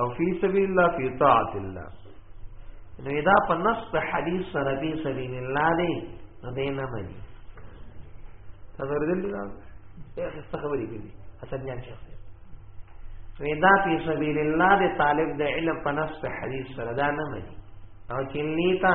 او فی سبیل الله فی طاعت الله نو دا په نص په حدیث سره فی سبیل الله دی نو دې نه مانی خبر دې نه دا څه خبرې کوي حسن جان شیخ ودا فی سبیل الله دې طالب د علم په نص په حدیث سره دا نه مانی او چې نیتا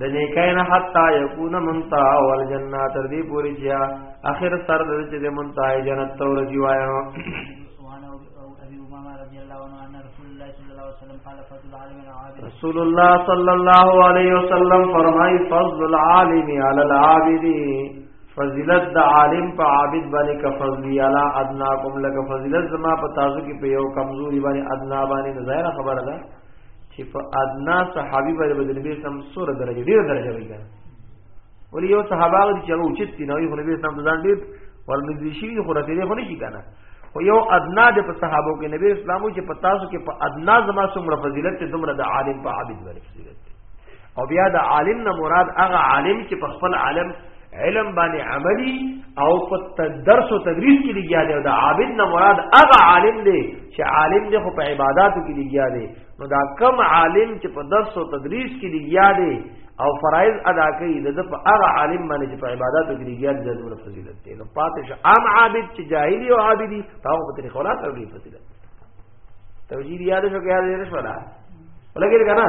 د نیکین حتا یکون منتا اول جننه تر دې پوری چې اخر سر د چې منتا جنت تور دی وایو رسول الله صلی الله علیه وسلم فرمای فضل العالم علی العابد فضیلت د عالم په عابد باندې کا فضلی علی ادناکم لک فضیلت زما په تاسو کې په یو کمزوري باندې ادنا باندې ظاهر خبره ده چې په ادنا صحابي باندې د نبی اسلام سره درجه ډیره درجه وي کنه ولې یو صحابه هغه چې هغه اوچت دي نو یو نبی اسلام ته ځان ډیر ورنږدې شي خو راته خو نه شي کنه خو یو ادنا د په صحابو کې نبی اسلامو چې په تاسو کې په ادنا زما څومره فضیلت ته دومره د عالم په عابد ورسېږي او بیا د عالم نه مراد هغه عالم چې په خپل عالم علم باندې عملی او په درس او تدریس کې لګیا دی او د عابد نه مراد هغه عالم دی چې عالم دی خو په عبادتو کې لګیا دی نو دا کم عالم چې په درس او تدریس کې لګیا دی او فرایض ادا کوي د په هغه عالم باندې چې په عبادتو کې لګیا دی د دومره فضیلت دی نو پاتې شه عام عابد چې جاهلی او عابدی تاو په طریقه ولا تر دې فضیلت توجیه یاد شو کې یاد نه شو ولا ولګی کنه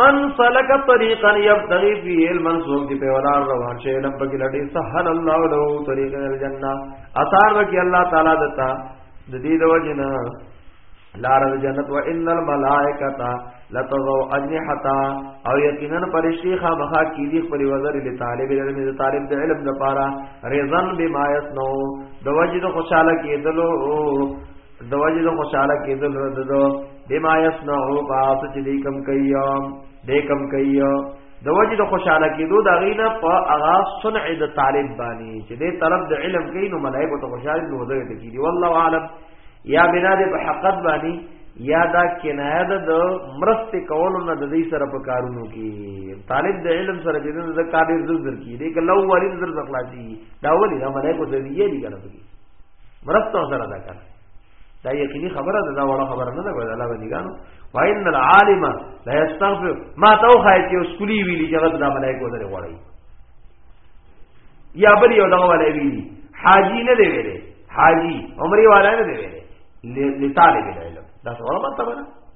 من سلک طریقا یبتغی فی علما سوق دی په ولار روان شي لم بګی لټي سهل الله له طریق الجنه اثار وکي الله تعالی دتا د دې د وجنه لار الجنت و ان الملائکه لتضو اجنحتا او یقینا پرشتي خامخا کی دی خپل وزر له طالب علم د طالب د علم لپاره رضن بما یسنو د وجد خوشاله کېدلو دواجه د خوشاله کېدل رد دو بما يصنعو پاس چې دې کم کوي دې کم کوي دواجه د خوشاله کېدو دا غینه په اغا صنع د طالب باندې چې دې طرف د علم کوي نو ملائکه ته خوشاله نو ځای ته کیږي والله عالم یا بنا دې په حقت باندې یا دا کنایه د مرست کولو نه د دې سره په کارونو کې طالب د علم سره چې د کابیر زر کی دې کله ولې زر ځخلاصي دا ولې دا ملائکه ته دی یې دی کنه مرسته سره ده کنه دا یقیني خبره ده دا وړه خبره نه ده ګوره الله باندې ګانو وان العالم لا یستغفر ما تو خای چې اوس کلی ویلی چې غد دا ملائکه سره غواړي یا بل یو دغه ولې ویلی حاجی نه دی ویلې حاجی عمرې والا نه دی ویلې لطالب العلم دا څه وړه مرتبه ده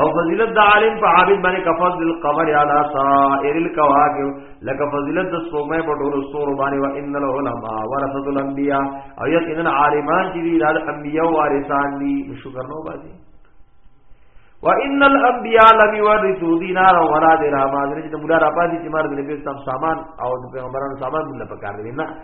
او فضیلت د عالم په عابد باندې کفضل القمر علی سائر الكواكب لك فضیلت د سپوږمۍ په ټولو ستورو باندې و ان العلماء ورثه الانبیاء او یقینا عالمان چې دي د انبیاء وارثان دي شکر نو باندې و ان الانبیاء لم يورثوا دینارا ولا درهما چې مولا را پاتې چې مرګ نبی سم سامان او د پیغمبرانو سامان مولا پکار دي نه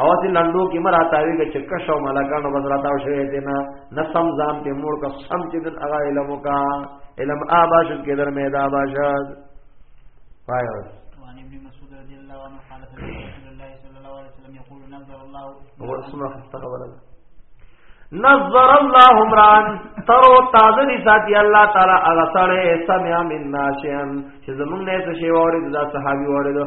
او چې لندو کې مرا تاوی کې چکه شو ملکانو بس راتاو شوی دی نه نسم ځان ته مور کا سم چې دل اغا علم کا علم آباش کې در مې دا آباش پایو وان ابن مسعود رضی الله عنه قال رسول الله صلی الله علیه وسلم یقول نظر الله هو اسمع استغفر الله نظر الله عمران ترو تازه دي ساتي الله تعالی هغه سره سمع من ناشئن چې زمونږ نه څه شی وره دا صحابي وره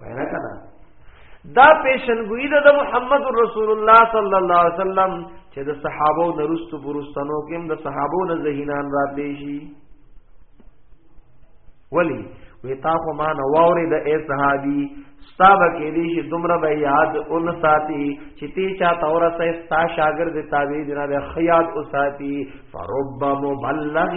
وینا کړه دا پیشنګوی د محمد رسول الله صلی الله علیه وسلم چې د صحابو د رستو برستانو کې هم د صحابو نه ذهینان راتلی شي ولی وی تا خو ما نه واورې د ای صحابي ستابه کې دي چې دومره به یاد اون ساتي چې تی چا تور سه ستا شاګرد تابع دي نه خیال او ساتي فرب مبلغ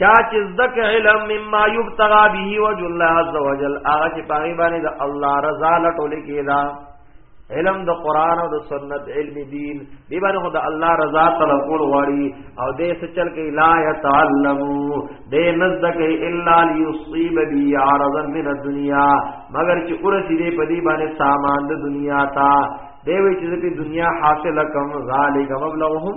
چا چې زدک علم مما یبتغى به وجه الله عز وجل هغه چې پاغي باندې د الله رضا لټول کېدا علم د قران او د سنت علم دین دی باندې خو د الله رضا طلب کول غواړي او دې سچل کې لا يتعلمو دې نزد کې الا ليصيب بي عرضا من الدنيا مگر چې ورسې دې په دې باندې سامان د دنیا تا دې وی چې دې دنیا حاصله کم ذالک مبلغهم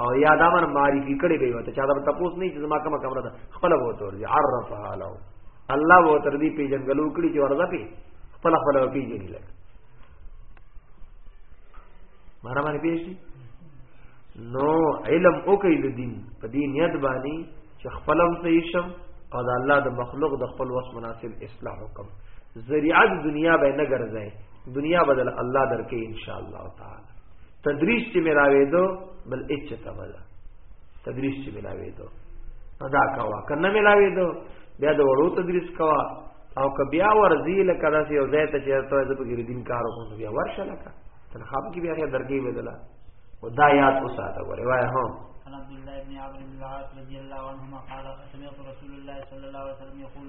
او یا دا امر معرفي کړي به وته چا دا تاسو نه چې زما کومه کمره ده خپل وو تور دي عرفها له الله وو تر دې پیژنګلو کړي چې ورځه پی خپل خپل وو پیژني لګ مارا باندې پیژني نو علم او کوي د دین په دې نیت باندې چې خپلم صحیح شم او د الله د مخلوق د خپل وس مناسب اصلاح وکم ذریعہ دنیا به نه ګرځي دنیا بدل الله درکې ان شاء الله تعالی تدریس چې ملاوېدو بل اچ ته ولا تدریس چې ملاوېدو ادا کوا کنه ملاوېدو بیا د وړو تدریس کوا او که بیا ورزی لکه داسې یو ځای ته چې ته د بګری دین کار وکړو بیا ورشه لکه تنخواب کې بیا غیر درګي بدلا او دا یاد وساته غره وای هو عن عبد الله بن عمرو بن العاص رضي الله عنهما قال سمعت رسول الله صلى الله عليه وسلم يقول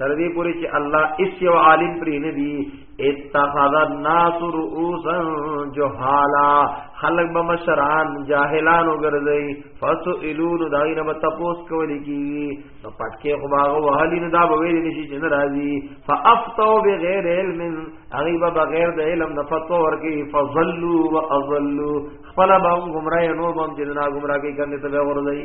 تر دې پورې چې الله اس یو عالم پرې نه دی اتخذ الناس رؤوسا جهالا خلق به مشران جاهلان وګرځي فسئلون داینه به تپوس کولی کی نو پټکه خو باغ وهلی نه دا به ویل نشي چې ناراضي فافتو بغیر علم غیبه بغیر د علم د فتو ورکی فضلوا واضلوا خپل به گمراه نو بم چې نه گمراه کې کنده ته ورځي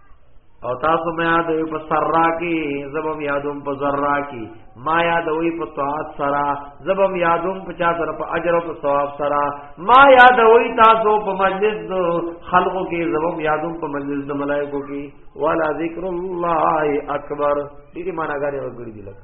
او تاسو مې یادوي په سرا کې زبم یادوم په ذرا کې ما یادوي په طاعت سرا زبم یادوم په چا سره په اجر او په ثواب سرا ما یادوي تاسو په مجلس د خلقو کې زبم یادوم په مجلس د ملائکو کې والا ذکر الله اکبر دې معنی غاري وګړي دي لکه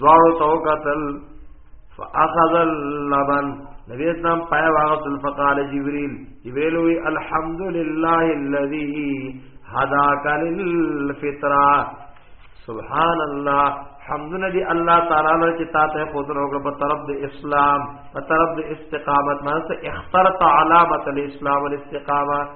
دواړو تو قتل فاخذ اللبن نبی اسلام پای واغت الفقال جبريل جبريل وی الحمد لله الذي هداك للفطره سبحان الله حمدنا دی الله تعالی له چې تا ته خود روغ په طرف د اسلام په طرف د استقامت معنی اخترت علامت الاسلام والاستقامه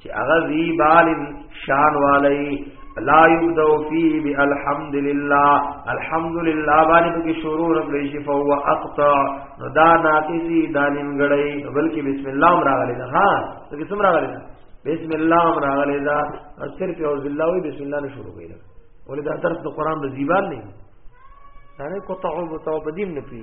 چې هغه ذی بال شان والی لا یبدو فی بالحمد لله الحمد لله باندې کې شروع رکړي شي فهو اقطع نو دا ناقصي دا نیمګړی بلکې بسم الله راغلی دا ها ته کوم راغلی دا بسم الله راغلی دا صرف او بالله وی بسم الله نه شروع کړي ولې دا طرف د قران د زیبال نه نه کوته او متوبدیم نه پی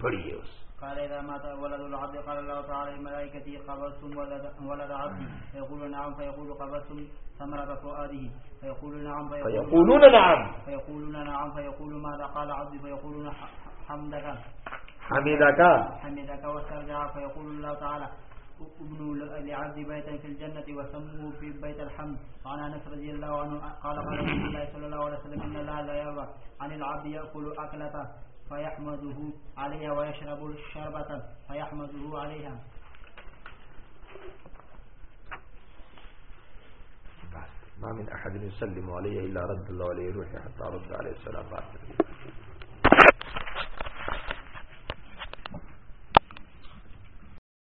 پڑھیے اس قال إذا مات ولد العبد قال الله تعالى لملائكته قبضتم ولد عبدي فيقول نعم فيقول قبضتم ثمرة فؤاده فيقول نعم فيقولون نعم فيقولون نعم فيقول ماذا قال عبدي فيقولون حمدك حمدك حمدك واسترجع فيقول الله تعالى ابنوا لعبد بيتا في الجنة وسموه في بيت الحمد وعن أنس رضي الله عنه قال قال رسول الله صلى الله عليه وسلم إن الله لا يرضى عن العبد يأكل أكلته فيحمده عليها ويشرب شربة فيحمده عليها ما من أحد يسلم علي إلا رد الله عليه روحي حتى رد عليه السلام بعد